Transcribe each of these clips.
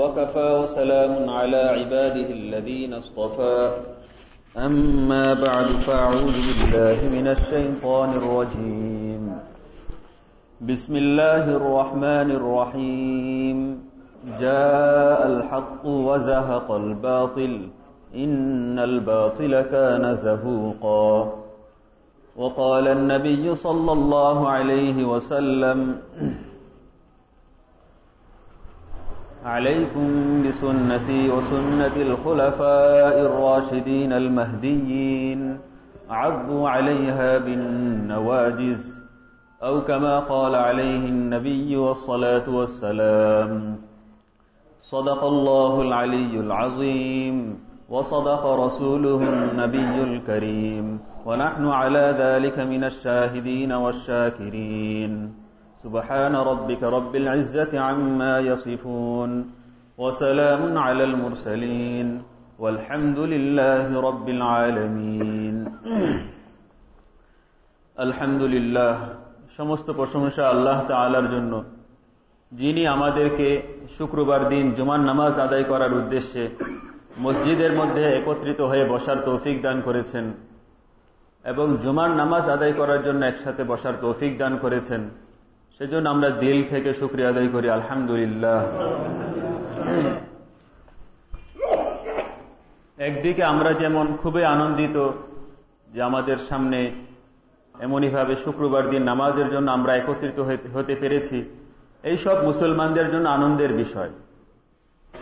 وكفى وسلام على عباده الذين اصطفى. أما بعد فأعوذ بالله من الشيطان الرجيم. بسم الله الرحمن الرحيم. جاء الحق وزهق الباطل. إن الباطل كان زهوقا. وقال النبي صلى الله عليه وسلم عليكم بسنتي وسنة الخلفاء الراشدين المهديين. عضوا عليها بالنواجز أو كما قال عليه النبي والصلاة والسلام صدق الله العلي العظيم وصدق رسوله النبي الكريم. ونحن على ذلك من الشاهدين والشاكرين. سبحان ربك رب العزة عما يصفون وسلام على المرسلين والحمد لله رب العالمين الحمد لله সমস্ত প্রশংসা আল্লাহ তাআলার জন্য যিনি আমাদেরকে শুক্রবার দিন জুমার নামাজ আদায় করার উদ্দেশ্যে মসজিদের মধ্যে একত্রিত হয়ে বসার তৌফিক দান করেছেন এবং জুমার নামাজ আদায় করার জন্য একসাথে বসার তৌফিক দান করেছেন সেজন্য আমরা দিল থেকে শুক্রিয়া আদায় করি, আলহামদুলিল্লাহ। একদিকে আমরা যেমন খুবই আনন্দিত যে আমাদের সামনে এমনইভাবে শুক্রবার দিন নামাজের জন্য আমরা একত্রিত হতে পেরেছি, এই সব মুসলমানদের জন্য আনন্দের বিষয়।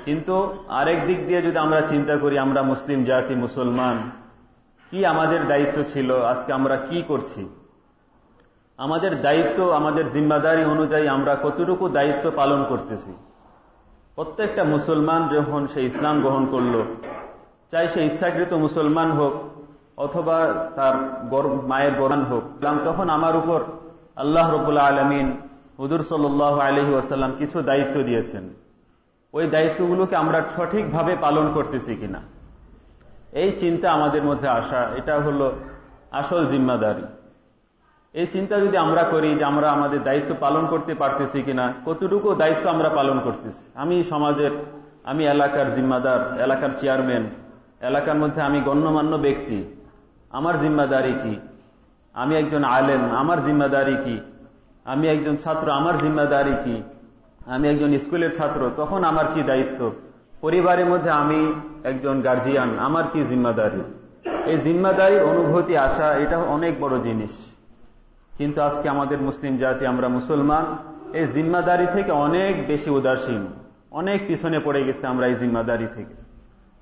কিন্তু আরেক দিক দিয়ে যদি আমরা চিন্তা করি, আমরা মুসলিম জাতি, মুসলমান, কি আমাদের দায়িত্ব ছিল, আজকে আমরা কি করছি? আমাদের দায়িত্ব, আমাদের জিম্মাদারি অনুযায়ী আমরা কতটুকু দায়িত্ব পালন করতেছি। প্রত্যেকটা মুসলমান যখন সে ইসলাম গ্রহণ করল, চাই সে ইচ্ছাকৃত মুসলমান হোক অথবা তার মায়ের গরান হোক তখন আমার উপর আল্লাহ রবুল্লা আলমিন হুদুর সাল আলহি আসাল্লাম কিছু দায়িত্ব দিয়েছেন। ওই দায়িত্বগুলোকে আমরা সঠিকভাবে পালন করতেছি কিনা? এই চিন্তা আমাদের মধ্যে আসা, এটা হলো আসল জিম্মাদারি। এই চিন্তা যদি আমরা করি যে আমরা আমাদের দায়িত্ব পালন করতে পারতেছি কিনা, কতটুকু দায়িত্ব আমরা পালন করতেছি? আমি সমাজের, আমি এলাকার জিম্মাদার, এলাকার চেয়ারম্যান, এলাকার মধ্যে আমি গণ্যমান্য ব্যক্তি, আমার জিম্মাদারি কি? আমি একজন আলেম, আমার জিম্মাদারি কি? আমি একজন ছাত্র, আমার জিম্মাদারি কি? আমি একজন স্কুলের ছাত্র, তখন আমার কি দায়িত্ব? পরিবারের মধ্যে আমি একজন গার্জিয়ান আমার কি জিম্মাদারি? এই জিম্মাদারির অনুভূতি আসা এটা অনেক বড় জিনিস। কিন্তু আজকে আমাদের মুসলিম জাতি, আমরা মুসলমান, এই জিম্মাদারি থেকে অনেক বেশি উদাসীন। অনেক পিছনে পড়ে গেছে আমরা এই জিম্মাদারি থেকে।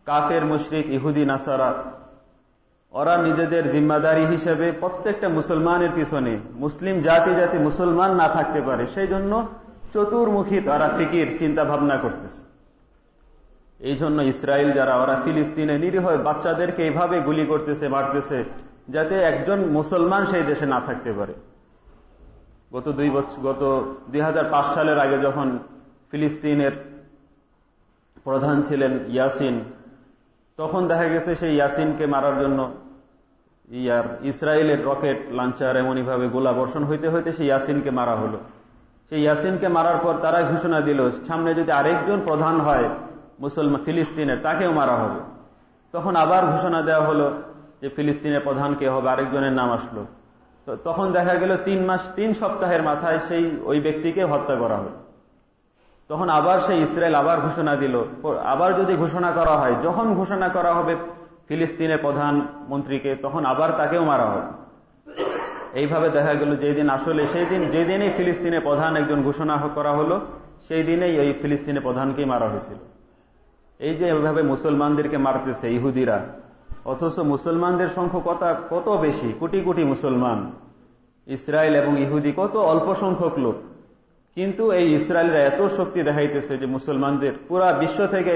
কাফের, মুশরিক, ইহুদি, নাসারা, ওরা নিজেদের জিম্মাদারি হিসেবে প্রত্যেকটা মুসলমানের পিছনে, মুসলিম জাতি জাতি মুসলমান না থাকতে পারে সেই জন্য চতুর্মুখী তারা ফিকির চিন্তা ভাবনা করতেছে। এই জন্য ইসরায়েল যারা, ওরা ফিলিস্তিনে নিরীহ বাচ্চাদেরকে এইভাবে গুলি করতেছে, মারতেছে যাতে একজন মুসলমান সেই দেশে না থাকতে পারে। গত দুই বছর গত দুই সালের আগে যখন ফিলিস্তিনের প্রধান ছিলেন ইয়াসিন, তখন দেখা গেছে সেই ইয়াসিনকে মারার জন্য ইয়ার ইসরায়েলের রকেট লাঞ্চার এমনইভাবে গোলা বর্ষণ হইতে হইতে সেই ইয়াসিনকে মারা হলো। সেই ইয়াসিনকে মারার পর তারা ঘোষণা দিল, সামনে যদি আরেকজন প্রধান হয় মুসলমান ফিলিস্তিনের, তাকেও মারা হবে। তখন আবার ঘোষণা দেওয়া হলো যে ফিলিস্তিনের প্রধান কে হবে, আরেকজনের নাম আসলো। তখন দেখা গেল তিন মাস, তিন সপ্তাহের মাথায় সেই ওই ব্যক্তিকে হত্যা করা হলো। তখন আবার সেই ইসরায়েল আবার ঘোষণা দিল, আবার যদি ঘোষণা করা হয়, যখন ঘোষণা করা হবে ফিলিস্তিনের প্রধান মন্ত্রীকে, তখন আবার তাকেও মারা হবে। এইভাবে দেখা গেল যেদিন আসলে সেই দিন যেদিনেই ফিলিস্তিনের প্রধান একজন ঘোষণা করা হলো সেই দিনেই ওই ফিলিস্তিনের প্রধানকেই মারা হয়েছিল। এই যে এভাবে মুসলমানদেরকে মারতেছে, ইহুদিরা অথচ মুসলমানদের সংখ্যা কত কত বেশি? কোটি কোটি মুসলমান। ইসরায়েল এবং ইহুদি কত অল্প সংখ্যক লোক। কিন্তু এই ইসরায়েলরা এত শক্তি দেখাইতেছে যে মুসলমানদের পুরা বিশ্ব থেকে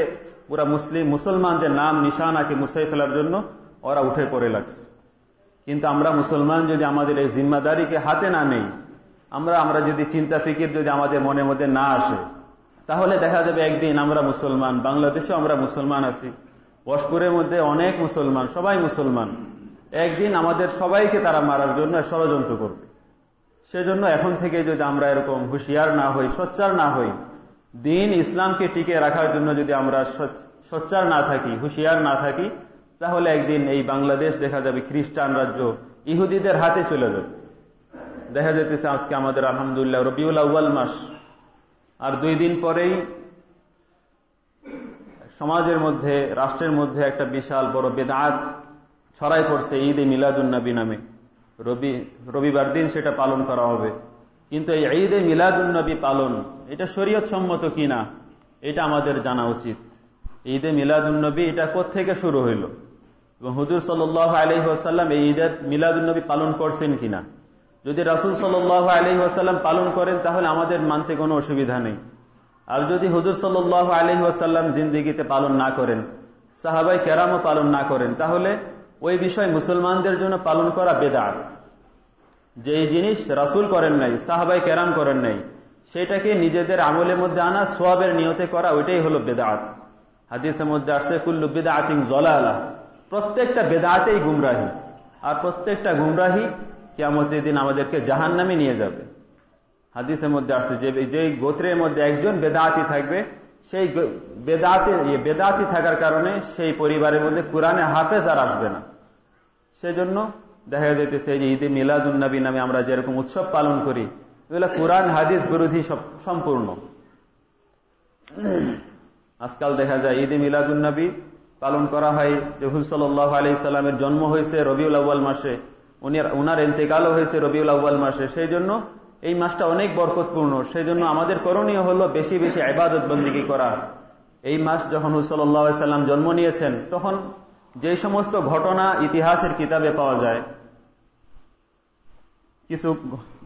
পুরা মুসলিম মুসলমানদের নাম, নিশানাকে মুছাই ফেলার জন্য ওরা উঠে পড়ে লাগছে। কিন্তু আমরা মুসলমান যদি আমাদের এই জিম্মাদারিকে হাতে না নেই, আমরা আমরা যদি চিন্তা ফিকির যদি আমাদের মনের মধ্যে না আসে, তাহলে দেখা যাবে একদিন আমরা মুসলমান, বাংলাদেশেও আমরা মুসলমান আছি। বসপুরের মধ্যে অনেক মুসলমান, সবাই মুসলমান। একদিন আমাদের সবাইকে তারা মারার জন্য ষড়যন্ত্র করবে। সেজন্য এখন থেকে যদি আমরা এরকম হুঁশিয়ার না হই, সোচ্চার না হই, দিন ইসলামকে টিকে রাখার জন্য যদি আমরা সোচ্চার না থাকি, হুঁশিয়ার না থাকি, তাহলে একদিন এই বাংলাদেশ দেখা যাবে খ্রিস্টান রাজ্য ইহুদিদের হাতে চলে যাবে। দেখা যেতেছে আজকে আমাদের আলহামদুলিল্লাহ রবিউল আউ্বাল মাস। আর দুই দিন পরেই সমাজের মধ্যে, রাষ্ট্রের মধ্যে একটা বিশাল বড় বেদাত ছড়াই পড়ছে ঈদ এ মিলাদুন্নবী নামে। রবি, রবিবার দিন সেটা পালন করা হবে। কিন্তু এই ঈদ এ মিলাদুন্নবী পালন, এটা শরীয়ত সম্মত কিনা, এটা আমাদের জানা উচিত। ঈদ এ মিলাদুন্নবী এটা থেকে শুরু হইল? এবং হুজুর সাল আলহি আসাল্লাম এই ঈদের মিলাদুন্নবী পালন করছেন কিনা? যদি রাসুল সাল আলহি আসাল্লাম পালন করেন, তাহলে আমাদের মানতে কোনো অসুবিধা নেই। আর যদি হুজুর সাল আলহি আসাল্লাম জিন্দিগিতে পালন না করেন, সাহাবাই কেরামও পালন না করেন, তাহলে ওই বিষয় মুসলমানদের জন্য পালন করা বেদাত। যে জিনিস রাসুল করেন নাই, সাহাবাই কেরাম করেন নাই, সেটাকে নিজেদের আমলের মধ্যে আনা, সোয়াবের নিয়তে করা, ওইটাই হলো বেদাত। হাদিসের মধ্যে আসছে, কুল্লু বেদাতিং জলা আলা প্রত্যেকটা বেদাতেই গুমরাহি। আর প্রত্যেকটা গুমরাহি কেমতের দিন আমাদেরকে জাহান নামে নিয়ে যাবে। হাদিসের মধ্যে আসছে যে যে গোত্রের মধ্যে একজন বেদাতি থাকবে, সেই বেদাতি বেদাতি থাকার কারণে সেই পরিবারের মধ্যে কোরআনে হাফেজ আর আসবে না। সেজন্য দেখা যাইতেছে যে ঈদে মিলাদুন্নবী নামে আমরা যেরকম উৎসব পালন করি, এগুলো কোরআন, হাদিস বিরোধী সম্পূর্ণ। আজকাল দেখা যায় ঈদে মিলাদুন্নবী পালন করা হয় রহুল সাল্লাহ আলি সাল্লামের জন্ম হয়েছে রবিউল আউ্বাল মাসে, উনি উনার এতেকালও হয়েছে রবিউল আউ্বাল মাসে সেই জন্য এই মাসটা অনেক বরকতপূর্ণ। সেই জন্য আমাদের করণীয় হলো বেশি বেশি আবাদত বন্দিগি করা। এই মাস যখন হুসল্লাহাম জন্ম নিয়েছেন, তখন যে সমস্ত ঘটনা ইতিহাসের কিতাবে পাওয়া যায়, কিছু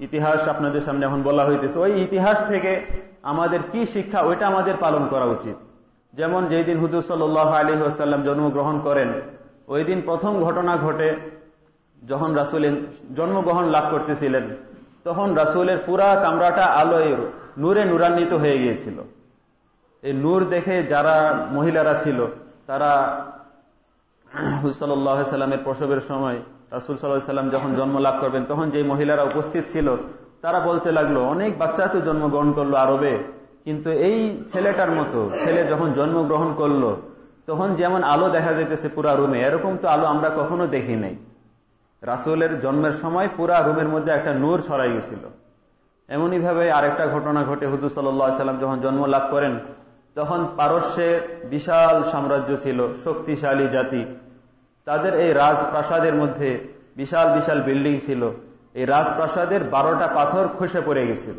ইতিহাস আপনাদের সামনে এখন বলা হইতেছে, ওই ইতিহাস থেকে আমাদের কি শিক্ষা ওইটা আমাদের পালন করা উচিত। যেমন যেই দিন হুজুর সাল্লাহ আলী আসাল্লাম জন্মগ্রহণ করেন, ওই দিন প্রথম ঘটনা ঘটে যখন রাসুল জন্মগ্রহণ লাভ করতেছিলেন। তখন রাসুলের পুরা কামরাটা আলোয় নূরে নূরান্বিত হয়ে গিয়েছিল। এই নূর দেখে যারা মহিলারা ছিল, তারা হুসাল্লাহ সাল্লামের প্রসবের সময়, রাসুল সাল্লাম যখন জন্ম লাভ করবেন, তখন যে মহিলারা উপস্থিত ছিল, তারা বলতে লাগল, অনেক বাচ্চা তো জন্মগ্রহণ করল আরবে, কিন্তু এই ছেলেটার মতো, ছেলে যখন জন্মগ্রহণ করল, তখন যেমন আলো দেখা যেতেছে পুরা রুমে, এরকম তো আলো আমরা কখনো দেখি নাই। রাসুলের জন্মের সময় পুরা রুমের মধ্যে একটা নূর ছড়াই গেছিল। এমনই ভাবে আরেকটা ঘটনা ঘটে হুজুর সাল্লাম যখন জন্ম লাভ করেন, তখন পারস্যে বিশাল সাম্রাজ্য ছিল, শক্তিশালী জাতি। তাদের এই রাজপ্রাসাদের মধ্যে বিশাল বিশাল বিল্ডিং ছিল। এই রাজপ্রাসাদের বারোটা পাথর খসে পড়ে গেছিল।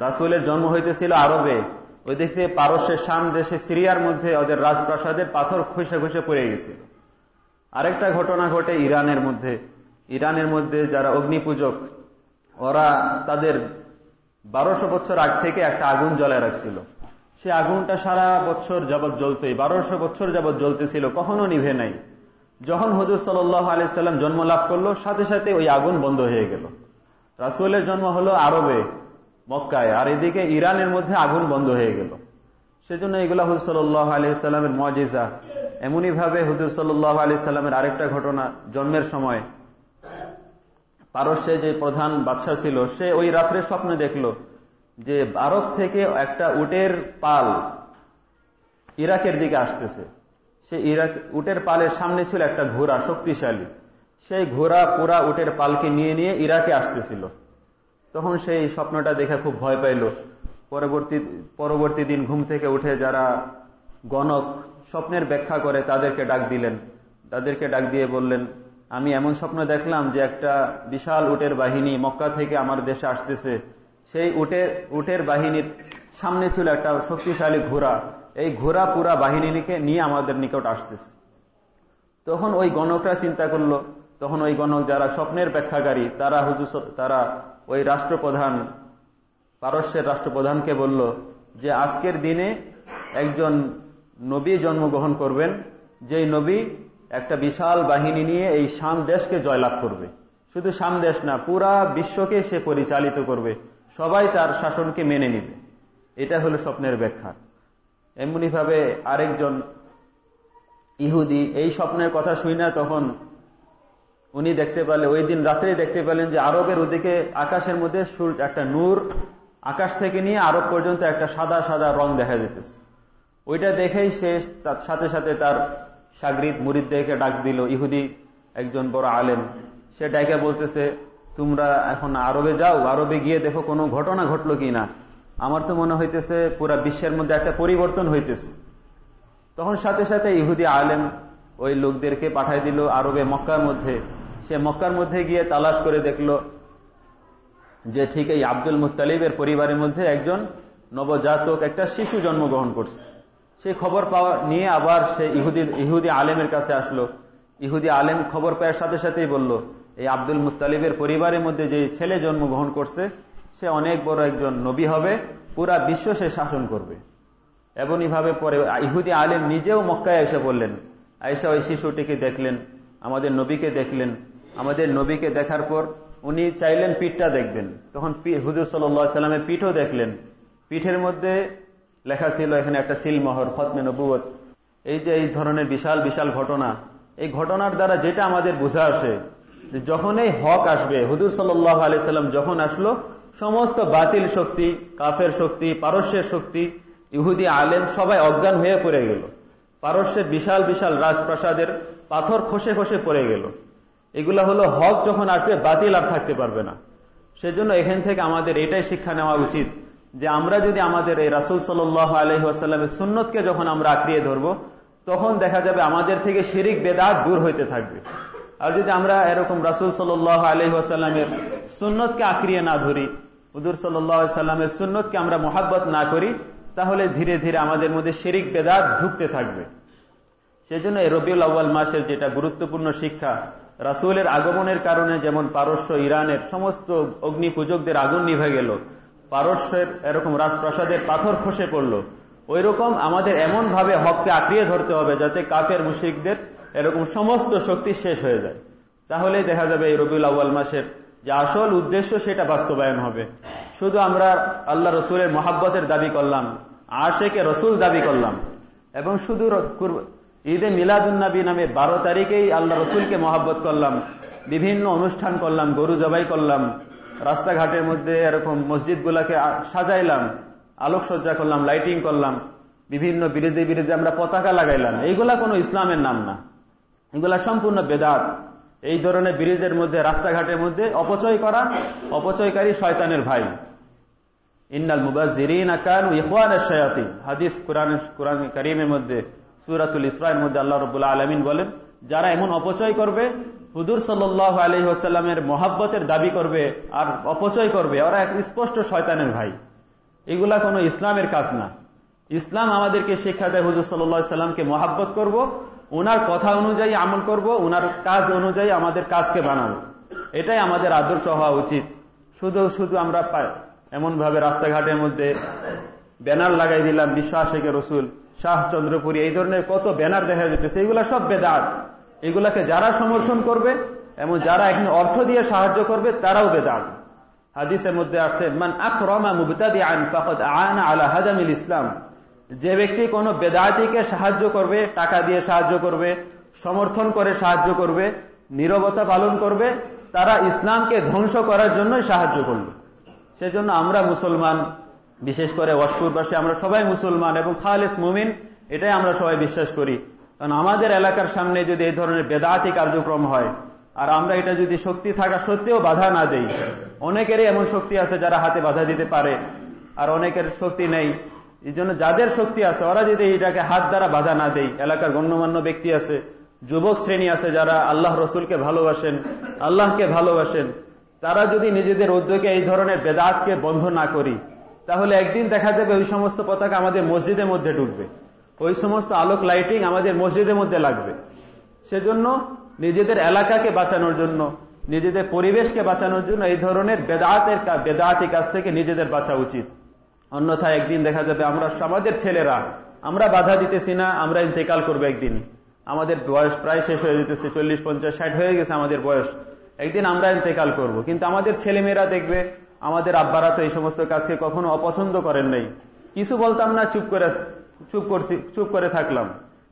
রাসুলের জন্ম হইতেছিল আরবে। ওই দেখতে পারস্যের শাম দেশে সিরিয়ার মধ্যে ওদের রাজপ্রাসাদের পাথর খসে খসে পড়ে গেছিল। আরেকটা ঘটনা ঘটে ইরানের মধ্যে। ইরানের মধ্যে যারা অগ্নি পূজক ওরা তাদের বারোশো বছর আগ থেকে একটা আগুন জ্বলায় রাখছিল। সে আগুনটা সারা বছর যাবৎ জ্বলতই বারোশো বছর যাবৎ জ্বলতেছিল, কখনো নিভে নাই। যখন হজুর সাল্লাহ আলাইসাল্লাম জন্ম লাভ করল, সাথে সাথে ওই আগুন বন্ধ হয়ে গেল। রাসুলের জন্ম হলো আরবে, মক্কায়, আর এদিকে ইরানের মধ্যে আগুন বন্ধ হয়ে গেল। সেজন্য এগুলা হুজুর সাল্লাহ আলাইসাল্লামের মজিজা। এমনই ভাবে হুজুর সাল্লাহ আলি সাল্লামের আরেকটা ঘটনা জন্মের সময়। পারস্যে যে প্রধান বাদশাহ ছিল, সে ওই রাত্রে স্বপ্নে দেখল যে আরব থেকে একটা উটের পাল ইরাকের দিকে আসতেছে। সে ইরাক, উটের পালের সামনে ছিল একটা ঘোড়া, শক্তিশালী। সেই ঘোড়া পুরা উটের পালকে নিয়ে নিয়ে ইরাকে আসতেছিল। তখন সেই স্বপ্নটা দেখে খুব ভয় পাইল। পরবর্তী পরবর্তী দিন ঘুম থেকে উঠে যারা গণক স্বপ্নের ব্যাখ্যা করে তাদেরকে ডাক দিলেন। তাদেরকে ডাক দিয়ে বললেন আমি এমন স্বপ্ন দেখলাম যে একটা বিশাল উটের বাহিনী মক্কা থেকে আমার দেশে আসতেছে। সেই উটের উটের বাহিনীর সামনে ছিল একটা শক্তিশালী ঘোড়া। এই ঘোড়া পুরা বাহিনীকে নিয়ে আমাদের নিকট আসতেছে। তখন ওই গণকরা চিন্তা করল, তখন ওই গণক যারা স্বপ্নের ব্যাখ্যাকারী, তারা হুজু তারা ওই রাষ্ট্রপ্রধান, পারস্যের রাষ্ট্রপ্রধানকে বলল যে আজকের দিনে একজন নবী জন্মগ্রহণ করবেন, যেই নবী একটা বিশাল বাহিনী নিয়ে এই শাম দেশকে জয়লাভ করবে। শুধু শাম দেশ না, পুরা বিশ্বকে সে পরিচালিত করবে। সবাই তার শাসনকে মেনে নিবে। এটা হলো স্বপ্নের ব্যাখ্যা। এমনি ভাবে আরেকজন ইহুদি এই স্বপ্নের কথা শুই না, তখন উনি দেখতে পেলে ওই দিন রাত্রে দেখতে পেলেন যে আরবের ওদিকে আকাশের মধ্যে একটা নূর আকাশ থেকে নিয়ে আরব পর্যন্ত একটা সাদা সাদা রং দেখা যেতেছে। ওইটা দেখেই সে সাথে সাথে তার সাগরিদ মুরিদদেরকে ডাক দিল, ইহুদি, একজন বড় আলেম। সে ডাইকা বলতেছে, তোমরা এখন আরবে যাও, আরবে গিয়ে দেখো কোনো ঘটনা ঘটলো কি না আমার তো মনে হইতেছে পুরা বিশ্বের মধ্যে একটা পরিবর্তন হইতেছে। তখন সাথে সাথে ইহুদি আলেম ওই লোকদেরকে পাঠাই দিল আরবে মক্কার মধ্যে। সে মক্কার মধ্যে গিয়ে তালাশ করে দেখল যে ঠিক এই আব্দুল মুতালিবের পরিবারের মধ্যে একজন নবজাতক একটা শিশু জন্মগ্রহণ করছে। সেই খবর পাওয়া নিয়ে আবার সে ইহুদি ইহুদি আলেমের কাছে আসলো। ইহুদি আলেম খবর পাওয়ার সাথে সাথেই বলল, এই আব্দুল মুতালিবের পরিবারের মধ্যে যে ছেলে জন্মগ্রহণ করছে, সে অনেক বড় একজন নবী হবে, পুরা বিশ্ব সে শাসন করবে। এমনইভাবে পরে ইহুদি আলেম নিজেও মক্কায় এসে বললেন আয়সা ওই শিশুটিকে দেখলেন, আমাদের নবীকে দেখলেন, আমাদের নবীকে দেখার পর উনি চাইলেন পিঠটা দেখবেন। তখন হুজুর সাল্লামের পিঠও দেখলেন। পিঠের মধ্যে লেখা ছিল এখানে একটা সিলমহর, খতমে নবুয়ত এই যে এই ধরনের বিশাল বিশাল ঘটনা, এই ঘটনার দ্বারা যেটা আমাদের বোঝা আসে যখন এই হক আসবে, হুজুর সাল্লাহ আলিয়াল্লাম যখন আসলো, সমস্ত বাতিল শক্তি, কাফের শক্তি, পারস্যের শক্তি, ইহুদি আলেম সবাই অজ্ঞান হয়ে পড়ে গেল। পারস্যের বিশাল বিশাল রাজপ্রাসাদের পাথর খসে খসে পড়ে গেল। এগুলা হলো হক যখন আসবে, বাতিল আর থাকতে পারবে না। সেজন্য এখান থেকে আমাদের এটাই শিক্ষা নেওয়া উচিত। যে আমরা যদি আমাদের এই রাসুল সাল আলহিহাস্লামের সুন্নতকে যখন আমরা আঁকড়িয়ে ধরবো, তখন দেখা যাবে আমাদের থেকে শিরিক, বেদাত দূর হইতে থাকবে। আর যদি আমরা এরকম রাসুল সাল আলহিহাস্লামের সুন্নতকে আঁকড়িয়ে না ধরি হুদুর সাল্লামের সুন্নতকে আমরা মোহাব্বত না করি, তাহলে ধীরে ধীরে আমাদের মধ্যে শিরিক, বেদাত ঢুকতে থাকবে। সেজন্য রবিউল আউ্বাল মাসের যেটা গুরুত্বপূর্ণ শিক্ষা, রাসুলের আগমনের কারণে যেমন পারস্য, ইরানের সমস্ত অগ্নি পূজকদের আগুন নিভে গেল পারস্যের এরকম রাজপ্রাসাদের পাথর খসে পড়ল। ওই রকম আমাদের এমন ভাবে হককে আঁকড়িয়ে ধরতে হবে যাতে কাফের মুশিকদের এরকম সমস্ত শক্তি শেষ হয়ে যায়। তাহলে দেখা যাবে এই রবিউল আউ্বাল মাসের যে আসল উদ্দেশ্য সেটা বাস্তবায়ন হবে। শুধু আমরা আল্লাহ রসুলের মহাব্বতের দাবি করলাম, আশেকে রসুল দাবি করলাম। এবং শুধু ঈদে মিলাদুন্নবী নামে বারো তারিখেই আল্লাহ রসুলকে মহাব্বত করলাম, বিভিন্ন অনুষ্ঠান করলাম, গরু জবাই করলাম রাস্তাঘাটের মধ্যে এরকম মসজিদ গুলাকে সাজাইলাম, আলোকসজ্জা করলাম লাইটিং করলাম, বিভিন্ন বিরেজে বিরেজে আমরা পতাকা লাগাইলাম। এইগুলা কোনো ইসলামের নাম না। এগুলা সম্পূর্ণ বেদাত। এই ধরনের ব্রিজের মধ্যে, রাস্তাঘাটের মধ্যে অপচয় করা, অপচয়কারী শয়তানের ভাই। ইন্নাল মুবাজিরিন মধ্যে, সুরাতুল ইসরায়ের মধ্যে আল্লাহ রবুল্লাহ আলমিন বলেন যারা এমন অপচয় করবে হুদুর সাল্লাহ আলহি আসাল্লামের মহাব্বতের দাবি করবে আর অপচয় করবে, ওরা এক স্পষ্ট শয়তানের ভাই। এগুলা কোনো ইসলামের কাজ না। ইসলাম আমাদেরকে শিক্ষা দেয়, হুজুর সাল্লাহ সাল্লামকে মহাব্বত করব ওনার কথা অনুযায়ী আমল করব ওনার কাজ অনুযায়ী আমাদের কাজকে বানাবো। এটাই আমাদের আদর্শ হওয়া উচিত। শুধু শুধু আমরা এমন ভাবে রাস্তাঘাটের মধ্যে ব্যানার লাগাই দিলাম বিশ্বাসেকে রসুল, শাহ চন্দ্রপুরী, এই ধরনের কত ব্যানার দেখা যেতেছে এগুলা সব বেদাত। এগুলাকে যারা সমর্থন করবে এবং যারা এখানে অর্থ দিয়ে সাহায্য করবে, তারাও বেদাত। হাদিসের মধ্যে আছে, মান আকরমা মুবতাদি আন আলা ইসলাম। যে ব্যক্তি কোন বেদাতিকে সাহায্য করবে, টাকা দিয়ে সাহায্য করবে, সমর্থন করে সাহায্য করবে, নিরবতা পালন করবে, তারা ইসলামকে ধ্বংস করার জন্যই সাহায্য করবে। সেজন্য আমরা মুসলমান, বিশেষ করে ওয়াসপুরবাসী আমরা সবাই মুসলমান এবং খালেস মুমিন, এটাই আমরা সবাই বিশ্বাস করি। কারণ আমাদের এলাকার সামনে যদি এই ধরনের বেদাতি কার্যক্রম হয়, আর আমরা এটা যদি শক্তি থাকা সত্ত্বেও বাধা না দেই, অনেকেরই এমন শক্তি আছে যারা হাতে বাধা দিতে পারে, আর অনেকের শক্তি নেই। এই জন্য যাদের শক্তি আছে, ওরা যদি এটাকে হাত দ্বারা বাধা না দেয় এলাকার গণ্যমান্য ব্যক্তি আছে, যুবক শ্রেণি আছে যারা আল্লাহ রসুলকে ভালোবাসেন, আল্লাহকে ভালোবাসেন, তারা যদি নিজেদের উদ্যোগে এই ধরনের বেদাতকে বন্ধ না করি, তাহলে একদিন দেখা যাবে ওই সমস্ত পতাকা আমাদের মসজিদের মধ্যে ঢুকবে ওই সমস্ত আলোক লাইটিং আমাদের মসজিদের মধ্যে লাগবে। সেজন্য নিজেদের এলাকাকে বাঁচানোর জন্য, নিজেদের পরিবেশকে বাঁচানোর জন্য এই ধরনের বেদাতের বেদাতি কাছ থেকে নিজেদের বাঁচা উচিত। অন্যথায় একদিন দেখা যাবে আমরা আমাদের ছেলেরা, আমরা বাধা দিতেছি না, আমরা ইন্তেকাল করব একদিন। আমাদের বয়স প্রায় শেষ হয়ে যেতেছে, চল্লিশ, পঞ্চাশ, ষাট হয়ে গেছে আমাদের বয়স। একদিন আমরা ইন্তেকাল করব। কিন্তু আমাদের ছেলেমেয়েরা দেখবে, আমাদের আব্বারা তো এই সমস্ত কাজকে কখনো অপছন্দ করেন নাই। কিছু বলতাম না, চুপ করে চুপ করছি, চুপ করে থাকলাম।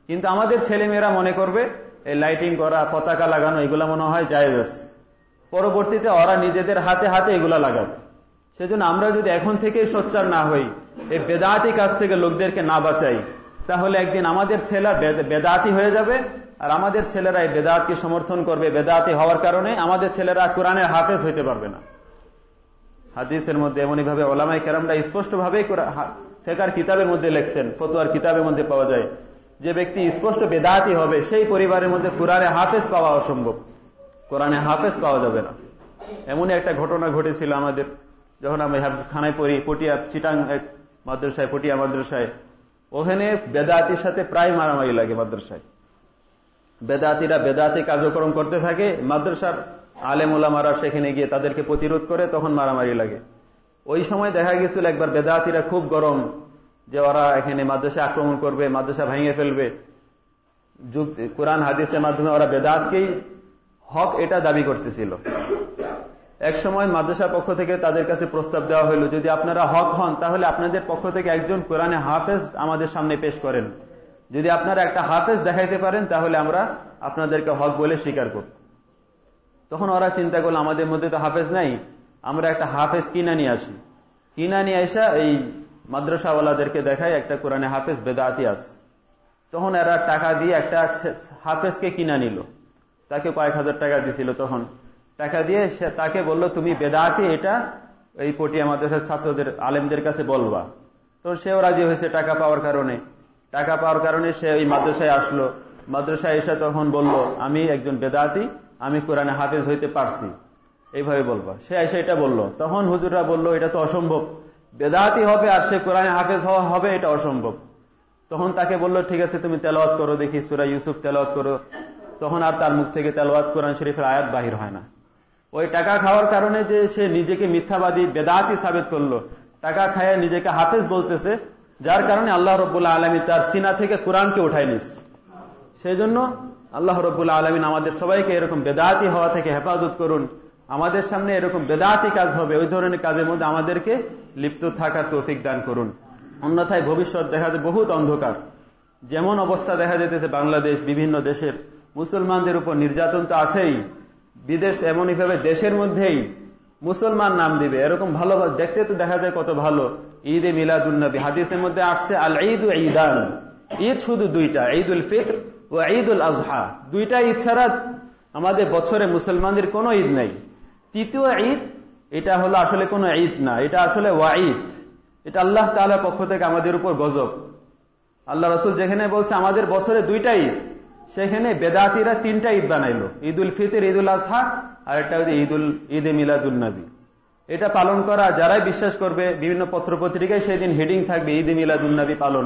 কিন্তু আমাদের ছেলেমেয়েরা মনে করবে, এই লাইটিং করা, পতাকা লাগানো, এগুলা মনে হয় জায়েজ পরবর্তীতে ওরা নিজেদের হাতে হাতে এগুলা লাগাবে। সেজন্য আমরা যদি এখন থেকেই সোচ্চার না হই, এই বেদাতি কাজ থেকে লোকদেরকে না বাঁচাই, তাহলে একদিন আমাদের ছেলেরা বেদাতি হয়ে যাবে, আর আমাদের ছেলেরা এই বেদাতকে সমর্থন করবে। বেদাতি হওয়ার কারণে আমাদের ছেলেরা কোরআনের হাফেজ হইতে পারবে না। হাদিসের মধ্যে এমনই ভাবে ওলামাই কেরামরা স্পষ্ট ভাবে ফেকার কিতাবের মধ্যে লেখছেন, ফতুয়ার কিতাবের মধ্যে পাওয়া যায়। যে ব্যক্তি স্পষ্ট বেদাতি হবে, সেই পরিবারের মধ্যে কোরআনে হাফেজ পাওয়া অসম্ভব। কোরআনে হাফেজ পাওয়া যাবে না। এমনই একটা ঘটনা ঘটেছিল আমাদের, যখন আমি খানায় পড়ি, পটিয়া, চিটাং এক মাদ্রাসায়, পটিয়া মাদ্রাসায়। ওখানে বেদাতির সাথে প্রায় মারামারি লাগে মাদ্রাসায়। বেদাতিরা বেদাতি কার্যক্রম করতে থাকে, মাদ্রাসার আলেমুলামারা সেখানে গিয়ে তাদেরকে প্রতিরোধ করে, তখন মারামারি লাগে। ওই সময় দেখা গেছিল একবার বেদাতিরা খুব গরম যে ওরা এখানে মাদ্রাসা আক্রমণ করবে, মাদ্রাসা ভেঙে ফেলবে। কোরআন হাদিসের মাধ্যমে ওরা বেদাতকেই হক এটা দাবি করতেছিল। এক সময় মাদ্রাসার পক্ষ থেকে তাদের কাছে প্রস্তাব দেওয়া হলো যদি আপনারা হক হন, তাহলে আপনাদের পক্ষ থেকে একজন কোরআনে হাফেজ আমাদের সামনে পেশ করেন। যদি আপনারা একটা হাফেজ দেখাইতে পারেন, তাহলে আমরা আপনাদেরকে হক বলে স্বীকার করব। তখন ওরা চিন্তা করল, আমাদের মধ্যে তো হাফেজ নাই। আমরা একটা হাফেজ কিনা নিয়ে আসি। কিনা নিয়ে আসা এই মাদ্রাসাওয়ালাদেরকে দেখায় একটা কোরআনে হাফেজ বেদাতি আস তখন এরা টাকা দিয়ে একটা হাফেজকে কিনা নিল। তাকে কয়েক হাজার টাকা দিছিল তখন। টাকা দিয়ে সে তাকে বলল, তুমি বেদাতি, এটা এই পটিয়া মাদ্রাসার ছাত্রদের, আলেমদের কাছে বলবা। তো সেও রাজি হয়েছে টাকা পাওয়ার কারণে। টাকা পাওয়ার কারণে সে ওই মাদ্রাসায় আসলো। মাদ্রাসায় এসে তখন বলল, আমি একজন বেদাতি, আমি কোরআনে হাফেজ হইতে পারছি। এইভাবে বলবা। সে এসে এটা বলল। তখন হুজুররা বলল, এটা তো অসম্ভব। বেদাতি হবে আর সে কোরআনে হাফেজ হওয়া হবে, এটা অসম্ভব। তখন তাকে বলল, ঠিক আছে, তুমি তেলাওয়াত করো, দেখি সুরা ইউসুফ তেলাওয়াত করো। তখন আর তার মুখ থেকে তেলাওয়াত কোরআন শরীফের আয়াত বাহির হয় না। ওই টাকা খাওয়ার কারণে যে সে নিজেকে মিথ্যাবাদী, বেদাতি সাবেত করল, টাকা খায় নিজেকে হাফেজ বলতেছে, যার কারণে আল্লাহ রব্বুল্লাহ আলমী তার সিনা থেকে কোরআনকে উঠাই নিস। সেই জন্য আল্লাহ রব্বুল্লাহ আলমিন আমাদের সবাইকে এরকম বেদাতি হওয়া থেকে হেফাজত করুন। আমাদের সামনে এরকম বেদাতি কাজ হবে, ওই ধরনের কাজের মধ্যে আমাদেরকে লিপ্ত থাকার তৌফিক দান করুন। অন্যথায় ভবিষ্যৎ দেখা যায় বহুত অন্ধকার। যেমন অবস্থা দেখা যেতেছে বাংলাদেশ, বিভিন্ন দেশের। মুসলমানদের উপর নির্যাতন তো আছেই। বিদেশ এমনই ভাবে দেশের মধ্যেই মুসলমান নাম দিবে। এরকম ভালো দেখতে তো দেখা যায় কত ভালো। ঈদ এ মিলাদুলনবী হাদিসের মধ্যে আসছে, আল ঈদ ঈদান। ঈদ শুধু দুইটা ঈদ উল ফিত্র ও ঈদ উল আজহা দুইটা ঈদ ছাড়া আমাদের বছরে মুসলমানদের কোনো ঈদ নাই। তৃতীয় ঈদ, এটা হলো আসলে কোনো ঈদ না, এটা আসলে ওয়াঈদ। এটা আল্লাহ তালার পক্ষ থেকে আমাদের উপর গজব। আল্লাহ রসুল যেখানে বলছে, আমাদের বছরে দুইটা ঈদ। সেখানে বেদাতিরা তিনটা ঈদ বানাইলো। ঈদ উল ফিতর ঈদ উল আজহা, আর একটা ঈদ উল ঈদ এ মিলাদুল নবী। এটা পালন করা, যারাই বিশ্বাস করবে, বিভিন্ন পত্র পত্রিকায় সেদিন হেডিং থাকবে, ঈদ এ মিলাদুল নবী পালন।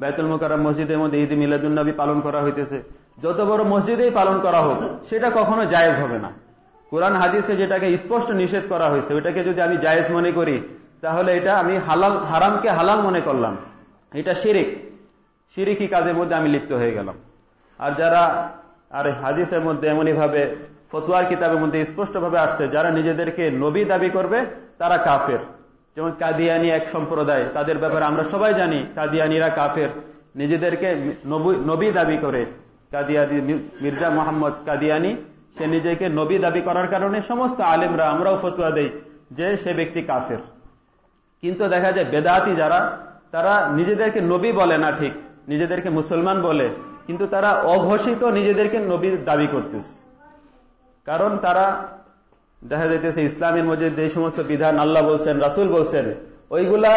বেতুল মোকারম মসজিদের মধ্যে ঈদ মিলাদুল নবী পালন করা হইতেছে। যত বড় মসজিদেই পালন করা হোক, সেটা কখনো জায়েজ হবে না। কোরআন হাদিসে যেটাকে স্পষ্ট নিষেধ করা হয়েছে, ওইটাকে যদি আমি জায়েজ মনে করি, তাহলে এটা আমি হালাল, হারামকে হালাল মনে করলাম। এটা শিরিক। শিরিকি কাজের মধ্যে আমি লিপ্ত হয়ে গেলাম। আর যারা, আর হাদিসের মধ্যে এমনই ভাবে ফতুয়ার কিতাবের মধ্যে স্পষ্ট ভাবে আসছে, যারা নিজেদেরকে নবী দাবি করবে, তারা কাফের। যেমন কাদিয়ানি এক সম্প্রদায়, তাদের ব্যাপারে আমরা সবাই জানি, কাদিয়ানিরা কাফের। নিজেদেরকে নবী দাবি করে কাদিয়ানি মির্জা মোহাম্মদ কাদিয়ানি সে নিজেকে নবী দাবি করার কারণে সমস্ত আলেমরা আমরাও ফতুয়া দেই যে সে ব্যক্তি কাফের। কিন্তু দেখা যায় বেদাতি যারা, তারা নিজেদেরকে নবী বলে না ঠিক, নিজেদেরকে মুসলমান বলে, কিন্তু তারা অঘোষিত নিজেদেরকে নবী দাবি করতেছে। কারণ তারা, দেখা যাইতেছে ইসলামের মধ্যে যে সমস্ত বিধান আল্লাহ বলছেন, রাসুল বলছেন, ওইগুলা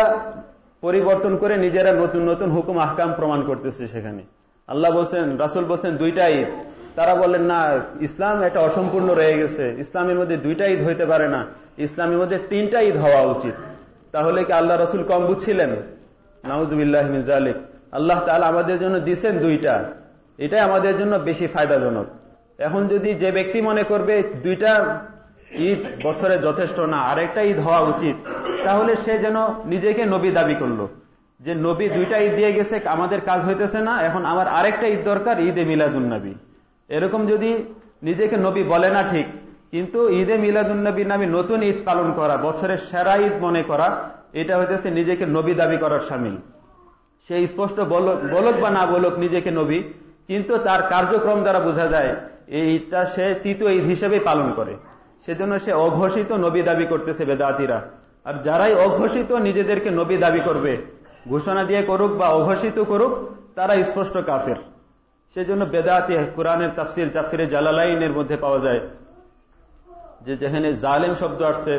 পরিবর্তন করে নিজেরা নতুন নতুন হুকুম, আহকাম প্রমাণ করতেছে সেখানে। আল্লাহ বলছেন, রাসুল বলছেন দুইটা ঈদ। তারা বলেন, না, ইসলাম এটা অসম্পূর্ণ রয়ে গেছে। ইসলামের মধ্যে দুইটা ঈদ হইতে পারে না। ইসলামের মধ্যে তিনটা ঈদ হওয়া উচিত। তাহলে কি আল্লাহ রসুল কম বুঝছিলেন? নাউজুবিল্লাহ মিজালিক আল্লাহ তাহলে আমাদের জন্য দিচ্ছেন দুইটা। এটাই আমাদের জন্য বেশি ফায়দাজনক। এখন যদি যে ব্যক্তি মনে করবে দুইটা ঈদ বছরে যথেষ্ট না, আরেকটা ঈদ হওয়া উচিত, তাহলে সে যেন নিজেকে নবী দাবি করল। যে নবী দুইটা ঈদ দিয়ে গেছে, আমাদের কাজ হইতেছে না, এখন আমার আরেকটা ঈদ দরকার, ঈদে মিলাদুল নবী। এরকম যদি নিজেকে নবী বলে না ঠিক, কিন্তু ঈদে মিলাদুল নবী নামে নতুন ঈদ পালন করা বছরের সেরা ঈদ মনে করা, এটা হইতেছে নিজেকে নবী দাবি করার সামিল। সে স্পষ্ট বলক বা না বলক নিজেকে নবী, কিন্তু তার কার্যক্রম দ্বারা বোঝা যায়, এই ঈদটা সে তৃতীয় ঈদ হিসেবে পালন করে। সেজন্য সে অঘোষিত নবী দাবি করতেছে বেদাতিরা। আর যারাই অঘোষিত নিজেদেরকে নবী দাবি করবে, ঘোষণা দিয়ে করুক বা অঘোষিত করুক, তারা স্পষ্ট কাফের। সেজন্য বেদাতি কোরআনের তাফসির জাফিরে জালালাইনের মধ্যে পাওয়া যায়। যে যেখানে জালেম শব্দ আসছে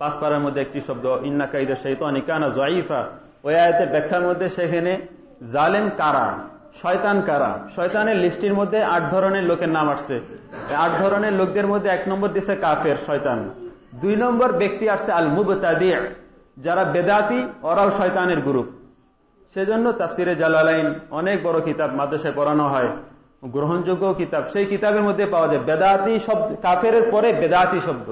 পাঁচ পাড়ার মধ্যে একটি শব্দ, ইন্না কাইদা তো নিকানা জয়ীফা ওই আয়তের ব্যাখ্যার মধ্যে সেখানে জালেম কারা, শয়তান কারা? শয়তানের লিস্টির মধ্যে আট ধরনের লোকের নাম আসছে। আট ধরনের লোকদের মধ্যে এক নম্বর দিছে কাফের, শয়তান। দুই নম্বর ব্যক্তি আসছে আল মুবতাদিয়া যারা বেদাতি, ওরাও শয়তানের গ্রুপ সেজন্য তাফসিরে জালালাইন অনেক বড় কিতাব মাদ্রাসায় পড়ানো হয়। গ্রহণযোগ্য কিতাব। সেই কিতাবের মধ্যে পাওয়া যায় বেদাতি শব্দ কাফের পরে বেদাতি শব্দ।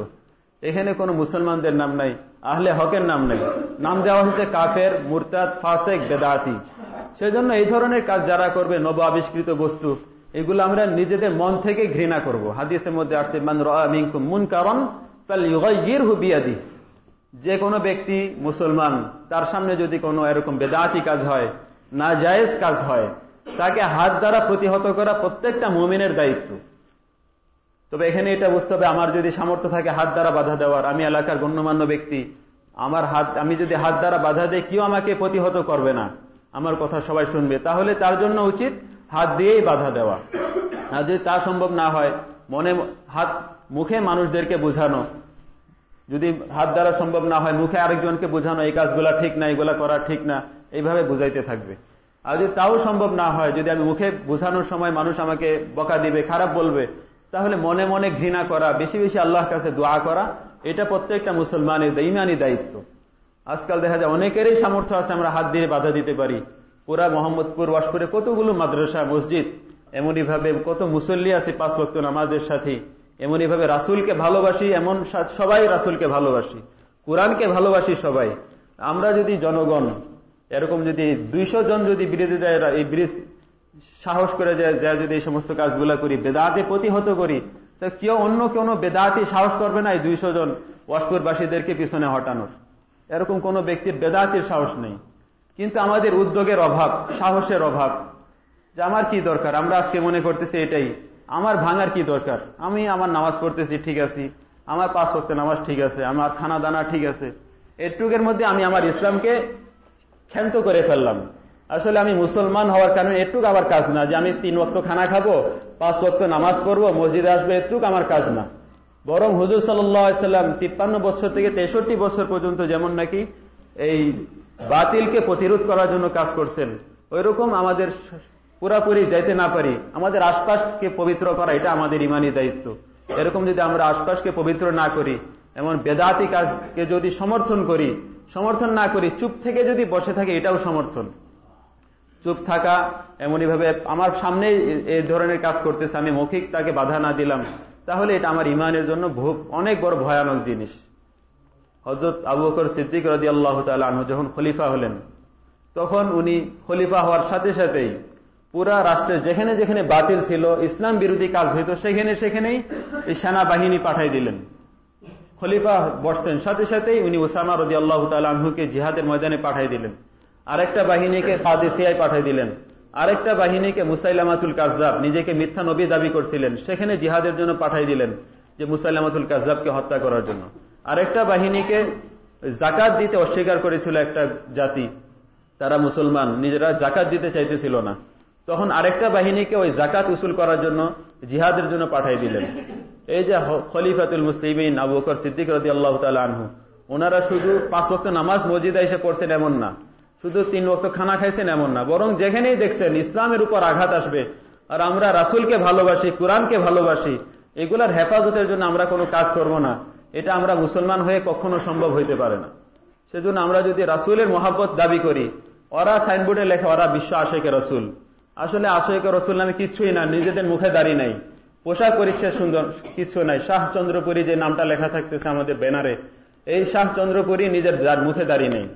এখানে কোনো মুসলমানদের নাম নাই, আহলে হকের নাম নাই। নাম দেওয়া হয়েছে কাফের, মুরতাদ, ফাসেক, বেদাতি। সেজন্য এই ধরনের কাজ যারা করবে, নব আবিষ্কৃত বস্তু, এগুলো আমরা নিজেদের মন থেকে ঘৃণা করব। হাদিসের মধ্যে আসছে, মুন কারণ বিয়াদি যে কোনো ব্যক্তি মুসলমান, তার সামনে যদি কোনো এরকম বেদাতি কাজ হয় না জায়েজ কাজ হয়, তাকে হাত দ্বারা প্রতিহত করা প্রত্যেকটা মুমিনের দায়িত্ব। তবে এখানে এটা বুঝতে হবে, আমার যদি সামর্থ্য থাকে হাত দ্বারা বাধা দেওয়ার, আমি এলাকার গণ্যমান্য ব্যক্তি, আমার হাত, আমি যদি হাত দ্বারা বাধা দেয় কেউ আমাকে প্রতিহত করবে না। আমার কথা সবাই শুনবে। তাহলে তার জন্য উচিত হাত দিয়েই বাধা দেওয়া। আর যদি তা সম্ভব না হয়, মনে, হাত, মুখে মানুষদেরকে বোঝানো যদি হাত দ্বারা সম্ভব না হয়, মুখে আরেকজনকে বোঝানো, এই কাজগুলা ঠিক না এগুলা করা ঠিক না, এইভাবে বুঝাইতে থাকবে। আর যদি তাও সম্ভব না হয়, যদি আমি মুখে বোঝানোর সময় মানুষ আমাকে বকা দিবে, খারাপ বলবে, তাহলে মনে মনে ঘৃণা করা, বেশি বেশি আল্লাহর কাছে দোয়া করা, এটা প্রত্যেকটা মুসলমানের ইমানি দায়িত্ব। আজকাল দেখা যায় অনেকেরই সামর্থ্য আছে, আমরা হাত দিয়ে বাধা দিতে পারি। পুরা মোহাম্মদপুর, ওয়াশপুরে কতগুলো মাদ্রাসা, মসজিদ এমনই ভাবে কত মুসল্লি আছে পাঁচ ভক্ত নামাজের সাথে। এমনই ভাবে রাসুলকে ভালোবাসি, এমন সবাই রাসুলকে ভালোবাসি। কোরআনকে ভালোবাসি সবাই। আমরা যদি জনগণ, এরকম যদি দুইশো জন যদি ব্রিজে যায় এই ব্রিজ সাহস করে যায় যদি এই সমস্ত কাজগুলো করি, বেদাতে প্রতিহত করি, তো কেউ অন্য কোনো বেদাতি সাহস করবে না এই দুইশো জন ওয়াশপুরবাসীদেরকে পিছনে হটানোর। এরকম কোন ব্যক্তির বেদাতির সাহস নেই। কিন্তু আমাদের উদ্যোগের অভাব, সাহসের অভাব, যে আমার কি দরকার? আমরা আজকে মনে করতেছি এটাই। আমার ভাঙার কি দরকার? আমি আমার নামাজ পড়তেছি, ঠিক আছে। আমার পাঁচ ওয়াক্ত নামাজ ঠিক আছে, আমার খানা দানা ঠিক আছে। এটুকের মধ্যে আমি আমার ইসলামকে ক্ষান্ত করে ফেললাম। আসলে আমি মুসলমান হওয়ার কারণে এটুক আমার কাজ না যে আমি তিন ওয়াক্ত খানা খাব, পাঁচ ওয়াক্ত নামাজ পড়ব, মসজিদে আসব, এটুক আমার কাজ না। বরং হুজুর সাল্লাম তিপ্পান্ন বছর থেকে তেষট্টি বছর পর্যন্ত যেমন নাকি এই বাতিলকে প্রতিরোধ করার জন্য কাজ করছেন ওই রকম আমাদের পুরাপুরি যাইতে না পারি, আমাদের আশপাশকে পবিত্র করা, এটা আমাদের ইমানি দায়িত্ব। এরকম যদি আমরা আশপাশকে পবিত্র না করি, এমন বেদাতি কাজকে যদি সমর্থন করি, সমর্থন না করি, চুপ থেকে যদি বসে থাকে, এটাও সমর্থন। চুপ থাকা এমনই ভাবে আমার সামনে এই ধরনের কাজ করতেছে, আমি মৌখিক তাকে বাধা না দিলাম, তাহলে এটা আমার ইমানের জন্য অনেক বড় ভয়ানক জিনিস। হজরত আবু বকর সিদ্দিক রদি আল্লাহ আনহু যখন খলিফা হলেন, তখন উনি খলিফা হওয়ার সাথে সাথেই পুরা রাষ্ট্রে যেখানে যেখানে বাতিল ছিল, ইসলাম বিরোধী কাজ হইতো সেখানে সেখানেই এই সেনাবাহিনী পাঠাই দিলেন। খলিফা বসতেন। সাথে সাথেই উনি ওসামা রদি আল্লাহ আনহুকে জিহাদের ময়দানে পাঠাই দিলেন। আরেকটা বাহিনীকে কাদেসিয়ায় পাঠাই দিলেন। আরেকটা বাহিনীকে মুসাইলামাতুল কাজাব নিজেকে মিথ্যা নবী দাবি করছিলেন, সেখানে জিহাদের জন্য পাঠাই দিলেন যে মুসাইলামাতুল কাজাবকে হত্যা করার জন্য। আরেকটা বাহিনীকে জাকাত দিতে অস্বীকার করেছিল একটা জাতি। তারা মুসলমান, নিজেরা জাকাত দিতে চাইতেছিল না। তখন আরেকটা বাহিনীকে ওই জাকাত উসুল করার জন্য, জিহাদের জন্য পাঠাই দিলেন। এই যে খলিফাতুল মুসলিমিন আবু বকর সিদ্দিক রদি আল্লাহ আনহু, ওনারা শুধু পাঁচ বক্ত নামাজ মসজিদে এসে পড়ছেন এমন না। শুধু তিন বক্ত খানা খাইছেন এমন না। বরং যেখানেই দেখছেন, ইসলামের উপর আঘাত আসবে। আর আমরা রাসুলকে ভালোবাসি, কোরআনকে ভালোবাসি, এগুলার হেফাজতের জন্য আমরা কোনো কাজ করব না। এটা আমরা মুসলমান হয়ে কখনো সম্ভব হইতে পারে না। সেজন্য আমরা যদি রাসুলের মহাব্বত দাবি করি, ওরা সাইনবোর্ডে লেখে, ওরা বিশ্ব আশেকে রসুল। আসলে আশেকে রসুল নামে কিছুই না, নিজেদের মুখে দাঁড়িয়ে নাই। পোশাক পরিচ্ছেদ সুন্দর কিছু নাই। শাহ চন্দ্রপুরী যে নামটা লেখা থাকতেছে আমাদের ব্যানারে, এই শাহ চন্দ্রপুরী নিজের মুখে দাঁড়িয়ে নেই।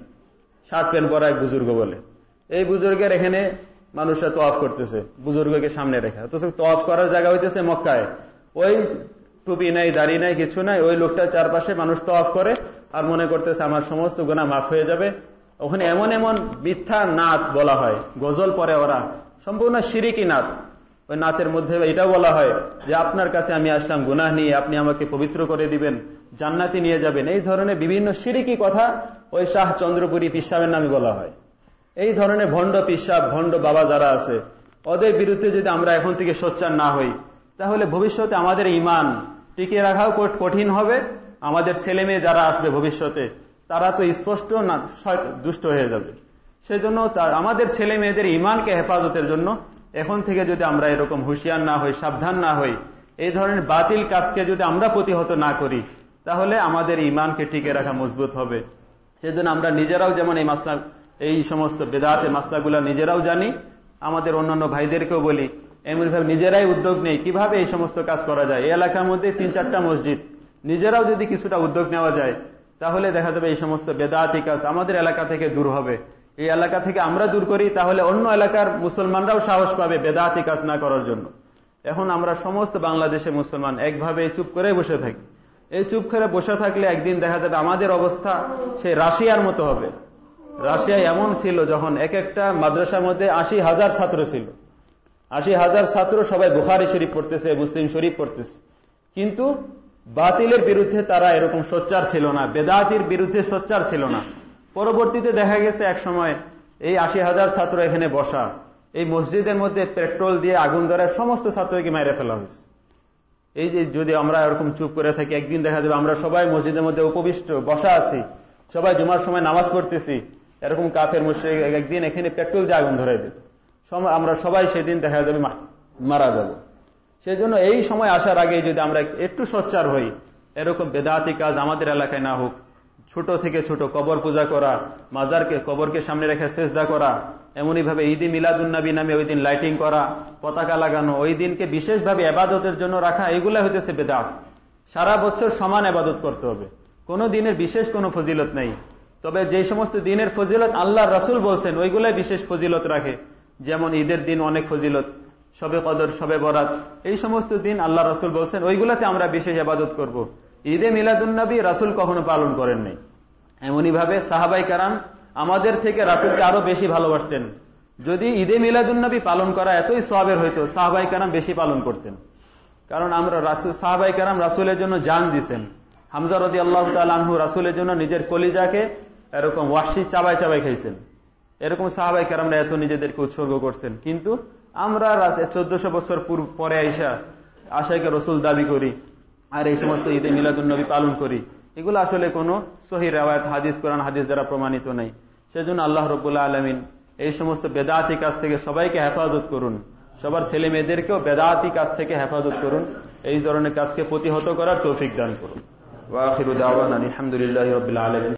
শার্ট প্যান্ট পরা এক বুজুর্গ বলে। এই বুজুর্গের এখানে মানুষরা তোয়াফ করতেছে, বুজুর্গকে সামনে রেখে। তো তোয়াফ করার জায়গা হইতেছে মক্কায়। ওই টুপি নাই, দাড়ি নাই, কিছু নাই, ওই লোকটার চারপাশে মানুষ তোয়াফ করে আর মনে করতেছে আমার সমস্ত গোনা মাফ হয়ে যাবে। ওখানে এমন এমন মিথ্যা নাচ বলা হয়, গজল পরে ওরা। সম্পূর্ণ সিরিকি নাচ ওই নাতের মধ্যে এটাও বলা হয় যে আপনার কাছে আমি আসলাম, গুনাহ নিয়ে আপনি আমাকে পবিত্র করে দিবেন, জান্নাতি নিয়ে যাবেন। এই ধরনের বিভিন্ন সিরিকি কথা ওই শাহ চন্দ্রপুরী পিসাবের নামে বলা হয়। এই ধরনের ভণ্ড পিসাব, ভণ্ড বাবা যারা আছে, ওদের বিরুদ্ধে যদি আমরা এখন থেকে সোচ্চার না হই, তাহলে ভবিষ্যতে আমাদের ইমান টিকে রাখাও কঠিন হবে। আমাদের ছেলে মেয়ে যারা আসবে ভবিষ্যতে, তারা তো স্পষ্ট না দুষ্ট হয়ে যাবে। সেজন্য তার আমাদের ছেলে মেয়েদের ইমানকে হেফাজতের জন্য এখন থেকে যদি আমরা এরকম হুঁশিয়ার না হই, সাবধান না হই, এই ধরনের বাতিল কাজকে যদি আমরা প্রতিহত না করি, তাহলে আমাদের ইমানকে টিকে রাখা মজবুত হবে। সেজন্য আমরা নিজেরাও যেমন এই মাসলা, এই সমস্ত বেদাতে মাসলাগুলা নিজেরাও জানি, আমাদের অন্যান্য ভাইদেরকেও বলি এমনভাবে নিজেরাই উদ্যোগ নেই, কীভাবে এই সমস্ত কাজ করা যায়? এই এলাকার মধ্যে তিন চারটা মসজিদ, নিজেরাও যদি কিছুটা উদ্যোগ নেওয়া যায়, তাহলে দেখা যাবে এই সমস্ত বেদাতি কাজ আমাদের এলাকা থেকে দূর হবে। এই এলাকা থেকে আমরা দূর করি, তাহলে অন্য এলাকার মুসলমানরাও সাহস পাবে বেদাতি কাজ না করার জন্য। এখন আমরা সমস্ত বাংলাদেশে মুসলমান একভাবে চুপ করে বসে থাকি। এই চুপ করে বসে থাকলে একদিন দেখা যাবে আমাদের অবস্থা সেই রাশিয়ার মতো হবে। রাশিয়ায় এমন ছিল যখন এক একটা মাদ্রাসার মধ্যে আশি হাজার ছাত্র ছিল। আশি হাজার ছাত্র সবাই বুখারি শরীফ পড়তেছে, মুসলিম শরীফ পড়তেছে। কিন্তু বাতিলের বিরুদ্ধে তারা এরকম সোচ্চার ছিল না, বেদাতির বিরুদ্ধে সোচ্চার ছিল না। পরবর্তীতে দেখা গেছে এক সময় এই আশি হাজার ছাত্র এখানে বসা। এই মসজিদের মধ্যে পেট্রোল দিয়ে আগুন ধরে সমস্ত ছাত্রকে মেরে ফেলা হয়েছে। এই যে যদি আমরা এরকম চুপ করে থাকি, একদিন দেখা যাবে আমরা সবাই মসজিদের মধ্যে উপবিষ্ট, বসা আছি, সবাই জুমার সময় নামাজ পড়তেছি, এরকম কাফের মুশ্রিক একদিন এখানে পেট্রোল দিয়ে আগুন ধরে দেবে আমরা সবাই সেদিন দেখা যাবে মারা যাব। সেই জন্য এই সময় আসার আগে যদি আমরা একটু সোচ্চার হই, এরকম বেদাতি কাজ আমাদের এলাকায় না হোক ছোট থেকে ছোট কবর পূজা করা, মাজারকে, কবরকে সামনে রেখে চেষ্টা করা এমনই ভাবে ঈদি মিলাদুন্নবী নামে ওই দিন লাইটিং করা, পতাকা লাগানো, ওই দিনকে বিশেষভাবে আবাদতের জন্য রাখা, এগুলা হইতেছে বেদাত। সারা বছর সমান আবাদত করতে হবে। কোন দিনের বিশেষ কোনো ফজিলত নেই। তবে যে সমস্ত দিনের ফজিলত আল্লাহ রাসুল বলছেন, ওইগুলাই বিশেষ ফজিলত রাখে। যেমন ঈদের দিন অনেক ফজিলত, সবে কদর, সবে বরাত, এই সমস্ত দিন আল্লাহ রাসুল বলছেন, ওইগুলাতে আমরা বিশেষ আবাদত করব। ঈদে মিলাদুন্নবী রাসুল কখনো পালন করেন নাই এমনই ভাবে সাহাবাই কারাম আমাদের থেকে রাসুলকে আরও বেশি ভালোবাসতেন। যদি ঈদে মিলাদুন্নবী পালন করা এতই সবের হইতো, সাহাবাই কারাম বেশি পালন করতেন। কারণ আমরা রাসুল, সাহাবাই কারাম রাসুলের জন্য জান দিছেন। হামজা রদি আল্লাহ তালু রাসুলের জন্য নিজের কলিজাকে এরকম ওয়াসি চাবাই চাবাই খাইছেন। এরকম সাহাবাই কারামরা এত নিজেদেরকে উৎসর্গ করছেন। কিন্তু আমরা চোদ্দশো বছর পরে আইসা আশাকে রসুল দাবি করি আর এই সমস্ত ঈদে মিলাদুন্নবী পালন করি। এগুলো আসলে কোনো সহি রেওয়ায়ত, হাদিস, কোরআন, হাদিস দ্বারা প্রমাণিত নেই। সেজন্য আল্লাহ রবুল্লাহ আলমিন এই সমস্ত বেদাতি কাজ থেকে সবাইকে হেফাজত করুন। সবার ছেলে মেয়েদেরকেও বেদাতি কাজ থেকে হেফাজত করুন। এই ধরনের কাজকে প্রতিহত করার তৌফিক দান করুন। আলহামদুলিল্লাহ রবিল্লা আলমিন।